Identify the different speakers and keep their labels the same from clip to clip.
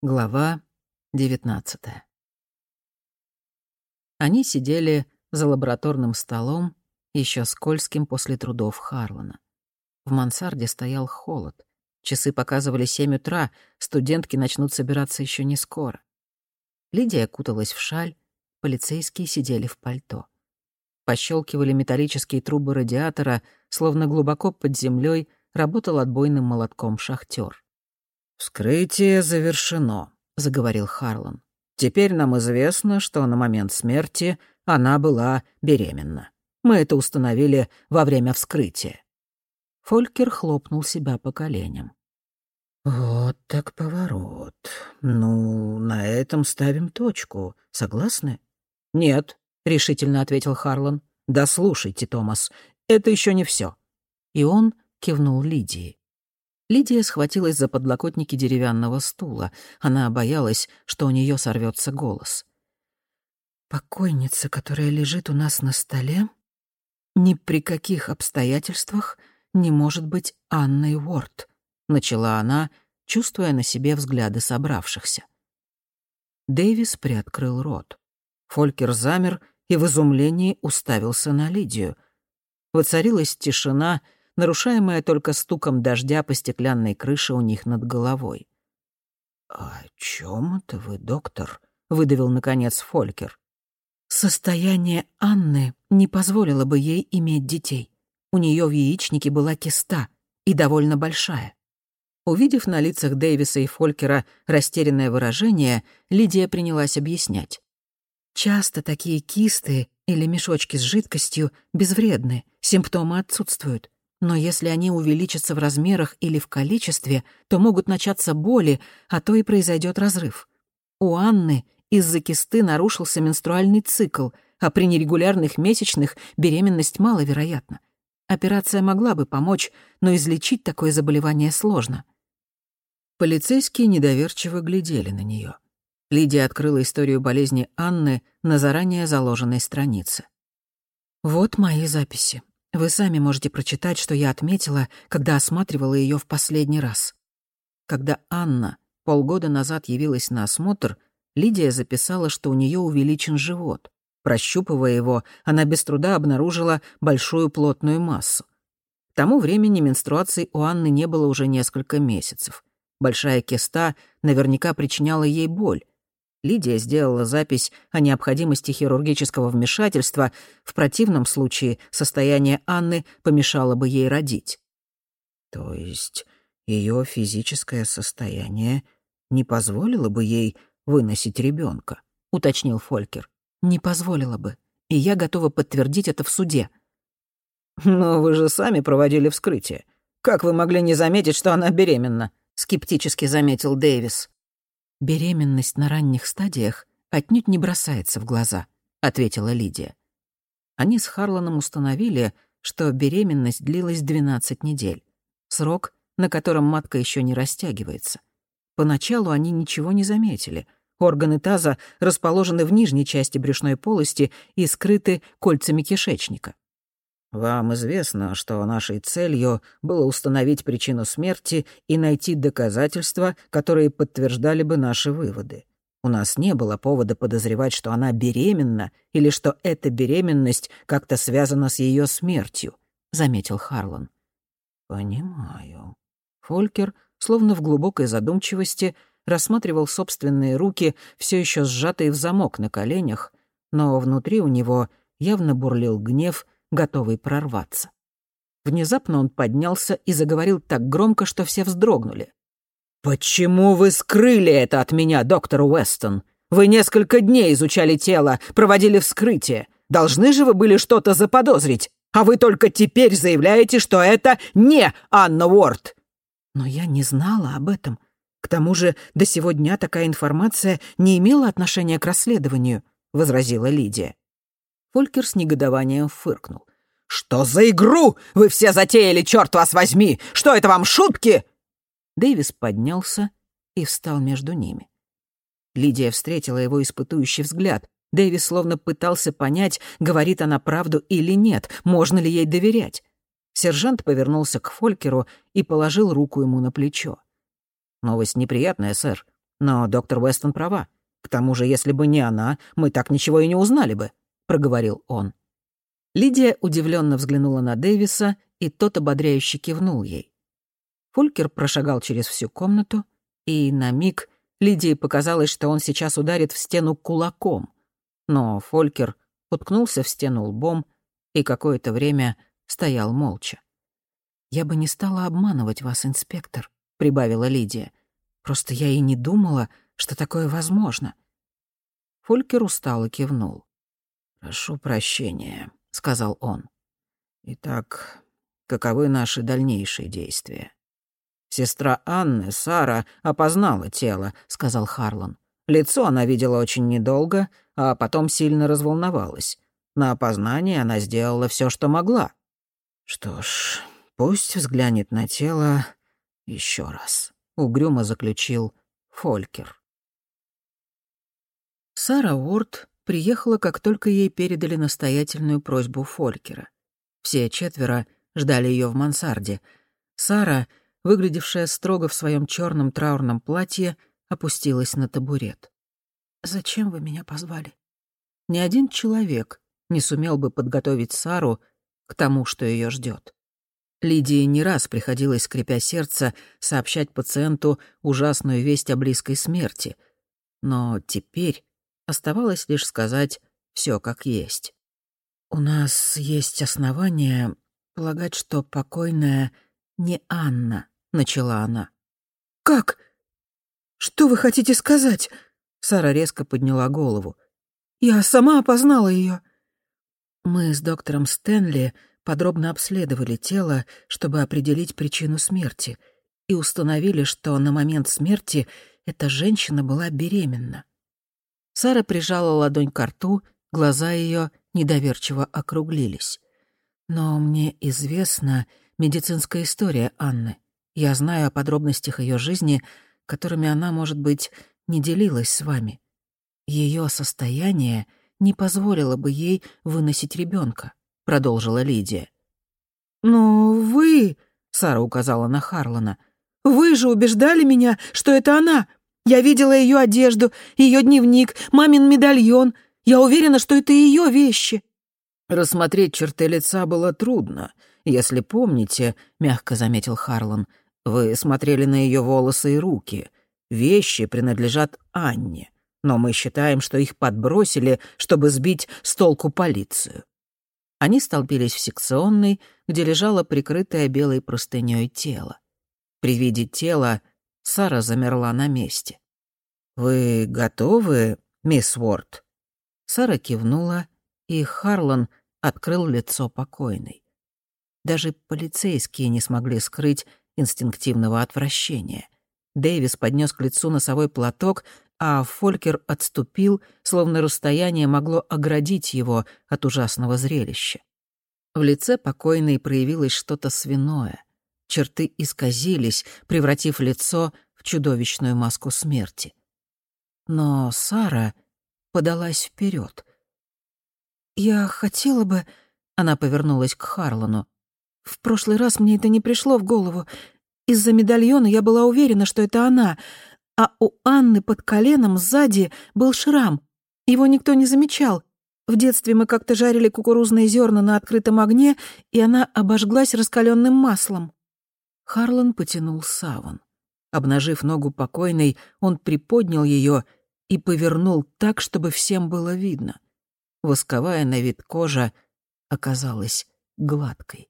Speaker 1: Глава 19 Они сидели за лабораторным столом, еще скользким после трудов Харлана. В мансарде стоял холод. Часы показывали семь утра, студентки начнут собираться еще не скоро. Лидия куталась в шаль, полицейские сидели в пальто. Пощелкивали металлические трубы радиатора, словно глубоко под землей работал отбойным молотком шахтер.
Speaker 2: «Вскрытие завершено», — заговорил Харлан. «Теперь нам известно, что на момент смерти она была беременна. Мы это установили во время вскрытия».
Speaker 1: Фолькер хлопнул себя по коленям.
Speaker 2: «Вот так поворот. Ну, на этом ставим точку. Согласны?»
Speaker 1: «Нет», — решительно ответил Харлан.
Speaker 2: «Да слушайте, Томас, это еще не все.
Speaker 1: И он кивнул Лидии. Лидия схватилась за подлокотники деревянного стула. Она боялась, что у нее сорвется голос. «Покойница, которая лежит у нас на столе, ни при каких обстоятельствах не может быть Анной Уорд», — начала она, чувствуя на себе взгляды собравшихся. Дэвис приоткрыл рот. Фолькер замер и в изумлении уставился на Лидию. Воцарилась тишина — нарушаемая только стуком дождя по стеклянной крыше у них над головой.
Speaker 2: «О чем это вы, доктор?» — выдавил, наконец, Фолькер.
Speaker 1: «Состояние Анны не позволило бы ей иметь детей. У нее в яичнике была киста, и довольно большая». Увидев на лицах Дэвиса и Фолькера растерянное выражение, Лидия принялась объяснять. «Часто такие кисты или мешочки с жидкостью безвредны, симптомы отсутствуют. Но если они увеличатся в размерах или в количестве, то могут начаться боли, а то и произойдет разрыв. У Анны из-за кисты нарушился менструальный цикл, а при нерегулярных месячных беременность маловероятна. Операция могла бы помочь, но излечить такое заболевание сложно. Полицейские недоверчиво глядели на нее. Лидия открыла историю болезни Анны на заранее заложенной странице. «Вот мои записи. Вы сами можете прочитать, что я отметила, когда осматривала ее в последний раз. Когда Анна полгода назад явилась на осмотр, Лидия записала, что у нее увеличен живот. Прощупывая его, она без труда обнаружила большую плотную массу. К тому времени менструаций у Анны не было уже несколько месяцев. Большая киста наверняка причиняла ей боль, Лидия сделала запись о необходимости хирургического вмешательства, в противном случае состояние Анны помешало бы ей родить.
Speaker 2: То есть ее физическое состояние не позволило бы ей выносить ребенка, уточнил Фолькер.
Speaker 1: Не позволило бы. И я готова подтвердить это в суде.
Speaker 2: Но вы же сами проводили вскрытие. Как вы могли не заметить, что она беременна? скептически заметил Дэвис.
Speaker 1: «Беременность на ранних стадиях отнюдь не бросается в глаза», — ответила Лидия. Они с Харланом установили, что беременность длилась 12 недель. Срок, на котором матка еще не растягивается. Поначалу они ничего не заметили. Органы таза расположены в нижней части брюшной полости и скрыты кольцами кишечника.
Speaker 2: Вам известно, что нашей целью было установить причину смерти и найти доказательства, которые подтверждали бы наши выводы. У нас не было повода подозревать, что она беременна или что эта беременность как-то связана с ее смертью», — заметил Харлан.
Speaker 1: «Понимаю». Фолькер, словно в глубокой задумчивости, рассматривал собственные руки, все еще сжатые в замок на коленях, но внутри у него явно бурлил гнев — готовый прорваться. Внезапно он поднялся и заговорил так громко, что все вздрогнули.
Speaker 2: «Почему вы скрыли это от меня, доктор Уэстон? Вы несколько дней изучали тело, проводили вскрытие. Должны же вы были что-то заподозрить, а вы только теперь заявляете, что это не Анна Уорд!»
Speaker 1: «Но я не знала об этом. К тому же до сего дня такая информация не имела отношения к расследованию», — возразила Лидия.
Speaker 2: Фолькер с негодованием фыркнул. «Что за игру вы все затеяли, черт вас возьми? Что это вам, шутки?»
Speaker 1: Дэвис поднялся и встал между ними. Лидия встретила его испытующий взгляд. Дэвис словно пытался понять, говорит она правду или нет, можно ли ей доверять. Сержант повернулся к Фолькеру и положил руку ему на плечо.
Speaker 2: «Новость неприятная, сэр. Но доктор Уэстон права. К тому же, если бы не она, мы так ничего и не узнали бы», — проговорил он.
Speaker 1: Лидия удивленно взглянула на Дэвиса, и тот ободряюще кивнул ей. Фулькер прошагал через всю комнату, и на миг Лидии показалось, что он сейчас ударит в стену кулаком. Но Фолькер уткнулся в стену лбом и какое-то время стоял молча. «Я бы не стала обманывать вас, инспектор», — прибавила Лидия. «Просто я и не думала, что такое возможно». Фолькер устало кивнул.
Speaker 2: «Прошу прощения», — сказал он. «Итак, каковы наши дальнейшие действия?» «Сестра Анны, Сара, опознала тело», — сказал Харлан. «Лицо она видела очень недолго, а потом сильно разволновалась. На опознание она сделала все, что могла». «Что ж, пусть взглянет на тело еще раз», — угрюмо заключил Фолькер.
Speaker 1: Сара Уорд приехала, как только ей передали настоятельную просьбу Фолькера. Все четверо ждали ее в мансарде. Сара выглядевшая строго в своем черном траурном платье, опустилась на табурет. «Зачем вы меня позвали?» Ни один человек не сумел бы подготовить Сару к тому, что ее ждет. Лидии не раз приходилось, скрипя сердце, сообщать пациенту ужасную весть о близкой смерти. Но теперь оставалось лишь сказать все как есть. «У нас есть основания полагать, что покойная не Анна», — начала она. «Как? Что вы хотите сказать?» Сара резко подняла голову. «Я сама опознала ее. Мы с доктором Стэнли подробно обследовали тело, чтобы определить причину смерти, и установили, что на момент смерти эта женщина была беременна. Сара прижала ладонь к рту, глаза ее недоверчиво округлились. Но мне известна медицинская история Анны. Я знаю о подробностях ее жизни, которыми она, может быть, не делилась с вами. Ее состояние не позволило бы ей выносить ребенка, продолжила Лидия. Но вы, Сара указала на Харлана, вы же убеждали меня, что это она. Я видела ее одежду, ее дневник, мамин медальон. Я уверена, что это ее вещи.
Speaker 2: Рассмотреть черты лица было трудно. Если помните, мягко заметил Харлан, вы смотрели на ее волосы и руки. Вещи принадлежат Анне, но мы считаем, что их подбросили, чтобы сбить с толку полицию». Они столпились в секционной, где лежало прикрытое белой простынёй тело. При виде тела Сара замерла на месте. «Вы готовы, мисс Уорд?» Сара кивнула, и Харлан открыл лицо покойной. Даже полицейские не смогли скрыть инстинктивного отвращения. Дэвис поднес к лицу носовой платок, а Фолькер отступил, словно расстояние могло оградить его от ужасного зрелища. В лице покойной проявилось что-то свиное. Черты исказились, превратив лицо в чудовищную маску смерти. Но Сара подалась вперед. «Я хотела бы...» — она повернулась к Харлану. В прошлый раз мне это не пришло в голову. Из-за медальона я была уверена, что это она, а у Анны под коленом сзади был шрам. Его никто не замечал. В детстве мы как-то жарили кукурузные зерна на открытом огне, и она обожглась раскаленным маслом. Харлан потянул саван. Обнажив ногу покойной, он приподнял ее и повернул так, чтобы всем было видно. Восковая на вид кожа оказалась гладкой.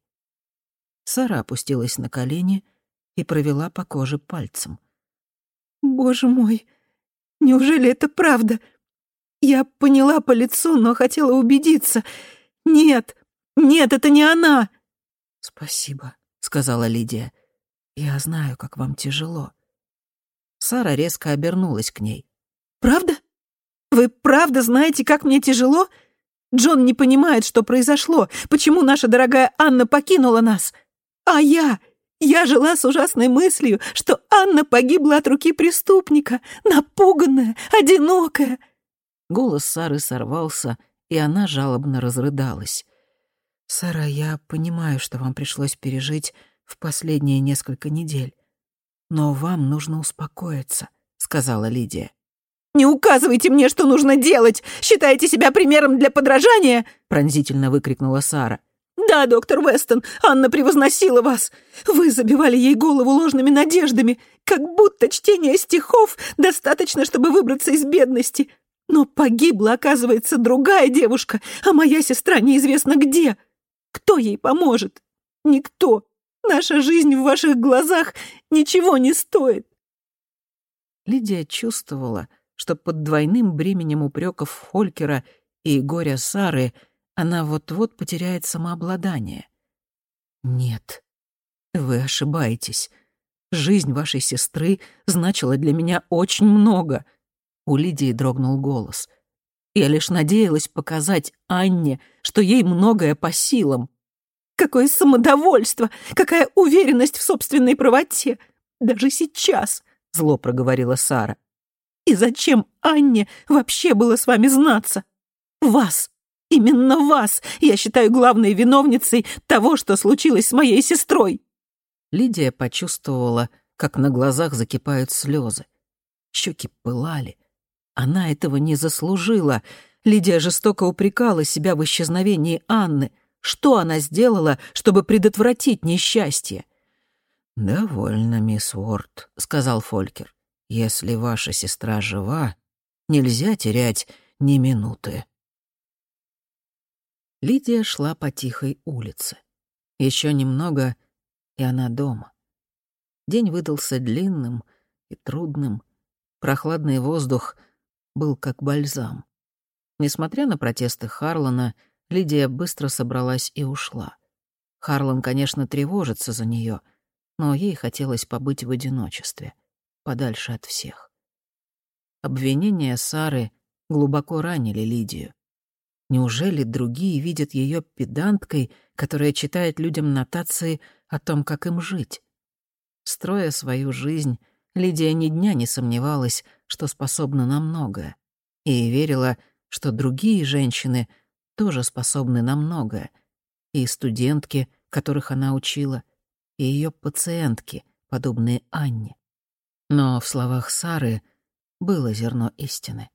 Speaker 2: Сара опустилась на колени и провела по коже пальцем. «Боже мой, неужели это правда? Я поняла по лицу, но хотела убедиться. Нет, нет, это не она!» «Спасибо», — сказала Лидия. «Я знаю, как вам тяжело». Сара резко обернулась к ней. «Правда? Вы правда знаете, как мне тяжело? Джон не понимает, что произошло, почему наша дорогая Анна покинула нас. А я... Я жила с ужасной мыслью, что Анна погибла от руки преступника, напуганная, одинокая. Голос Сары сорвался, и она жалобно разрыдалась. «Сара, я понимаю, что вам пришлось пережить в последние несколько недель. Но вам нужно успокоиться», —
Speaker 1: сказала Лидия.
Speaker 3: «Не указывайте мне, что нужно делать! Считаете себя примером для подражания?» — пронзительно выкрикнула Сара. «Да, доктор Вестон, Анна превозносила вас. Вы забивали ей голову ложными надеждами, как будто чтение стихов достаточно, чтобы выбраться из бедности. Но погибла, оказывается, другая девушка, а моя сестра неизвестно где. Кто ей поможет? Никто. Наша жизнь в ваших глазах ничего не стоит».
Speaker 1: Лидия чувствовала, что под двойным бременем упреков Фолькера и горя Сары она вот-вот потеряет самообладание. «Нет, вы ошибаетесь. Жизнь вашей сестры значила для меня очень много». У Лидии дрогнул голос. «Я лишь надеялась показать Анне, что ей многое по силам».
Speaker 3: «Какое самодовольство! Какая уверенность в собственной правоте! Даже сейчас!» — зло проговорила Сара. И зачем Анне вообще было с вами знаться? Вас, именно вас, я считаю главной виновницей того, что случилось с моей сестрой.
Speaker 1: Лидия почувствовала, как на глазах закипают слезы. Щеки пылали. Она этого не заслужила. Лидия жестоко упрекала себя в исчезновении Анны. Что она сделала, чтобы предотвратить несчастье? «Довольно, мисс Уорд», — сказал Фолькер. Если ваша сестра жива, нельзя терять ни минуты. Лидия шла по тихой улице. Еще немного, и она дома. День выдался длинным и трудным. Прохладный воздух был как бальзам. Несмотря на протесты Харлана, Лидия быстро собралась и ушла. Харлан, конечно, тревожится за нее, но ей хотелось побыть в одиночестве — подальше от всех. Обвинения Сары глубоко ранили Лидию. Неужели другие видят ее педанткой, которая читает людям нотации о том, как им жить? Строя свою жизнь, Лидия ни дня не сомневалась, что способна на многое, и верила, что другие женщины тоже способны на многое, и студентки, которых она учила, и ее пациентки, подобные Анне. Но в словах Сары было зерно истины.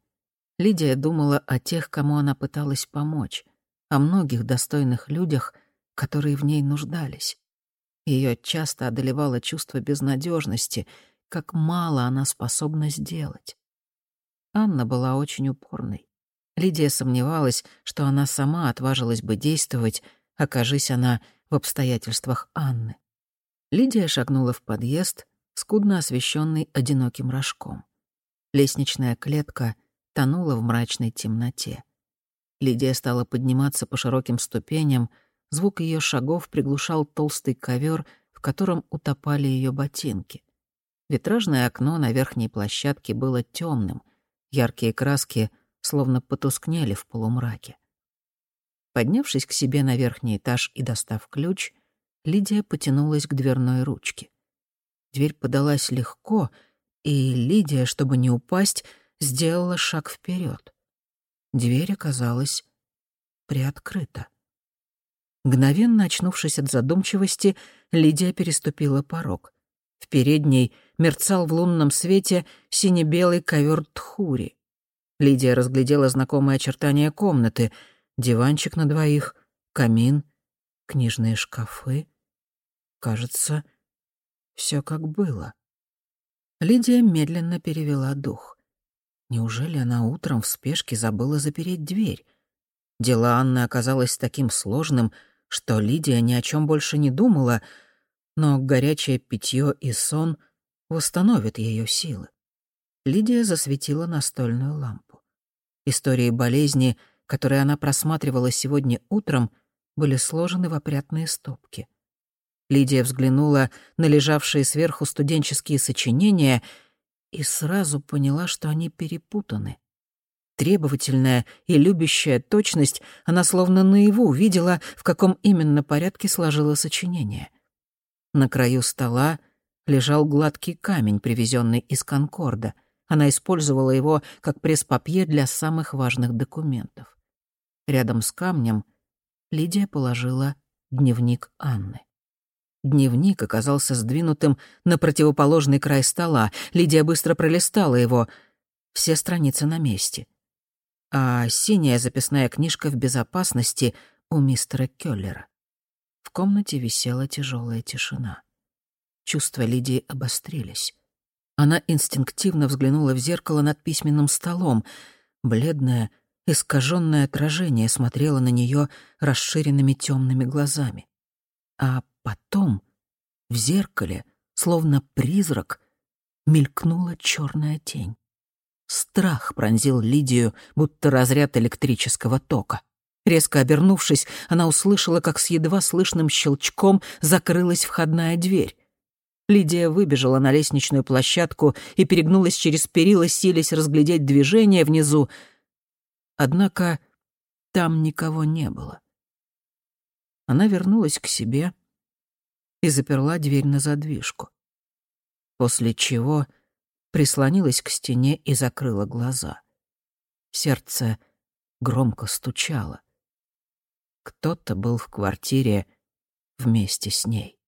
Speaker 1: Лидия думала о тех, кому она пыталась помочь, о многих достойных людях, которые в ней нуждались. Ее часто одолевало чувство безнадежности, как мало она способна сделать. Анна была очень упорной. Лидия сомневалась, что она сама отважилась бы действовать, окажись она в обстоятельствах Анны. Лидия шагнула в подъезд, скудно освещенный одиноким рожком. Лестничная клетка тонула в мрачной темноте. Лидия стала подниматься по широким ступеням, звук ее шагов приглушал толстый ковер, в котором утопали ее ботинки. Витражное окно на верхней площадке было темным, яркие краски словно потускнели в полумраке. Поднявшись к себе на верхний этаж и достав ключ, Лидия потянулась к дверной ручке. Дверь подалась легко, и Лидия, чтобы не упасть, сделала шаг вперед. Дверь оказалась приоткрыта. Мгновенно очнувшись от задумчивости, Лидия переступила порог. В передней мерцал в лунном свете сине-белый ковер тхури. Лидия разглядела знакомые очертания комнаты. Диванчик на двоих, камин, книжные шкафы. Кажется, все как было. Лидия медленно перевела дух. Неужели она утром в спешке забыла запереть дверь? Дело Анны оказалось таким сложным, что Лидия ни о чем больше не думала, но горячее питье и сон восстановят ее силы. Лидия засветила настольную лампу. Истории болезни, которые она просматривала сегодня утром, были сложены в опрятные стопки. Лидия взглянула на лежавшие сверху студенческие сочинения и сразу поняла, что они перепутаны. Требовательная и любящая точность, она словно наяву видела, в каком именно порядке сложила сочинение. На краю стола лежал гладкий камень, привезенный из Конкорда. Она использовала его как пресс-папье для самых важных документов. Рядом с камнем Лидия положила дневник Анны. Дневник оказался сдвинутым на противоположный край стола. Лидия быстро пролистала его. Все страницы на месте. А синяя записная книжка в безопасности у мистера Келлера. В комнате висела тяжелая тишина. Чувства Лидии обострились. Она инстинктивно взглянула в зеркало над письменным столом. Бледное, искаженное отражение смотрело на нее расширенными темными глазами. А потом в зеркале, словно призрак, мелькнула черная тень. Страх пронзил Лидию, будто разряд электрического тока. Резко обернувшись, она услышала, как с едва слышным щелчком закрылась входная дверь. Лидия выбежала на лестничную площадку и перегнулась через перила, силясь разглядеть движение внизу. Однако там никого не было. Она вернулась к себе и заперла дверь на задвижку. После чего прислонилась к стене и закрыла глаза. Сердце громко стучало. Кто-то был в квартире вместе с ней.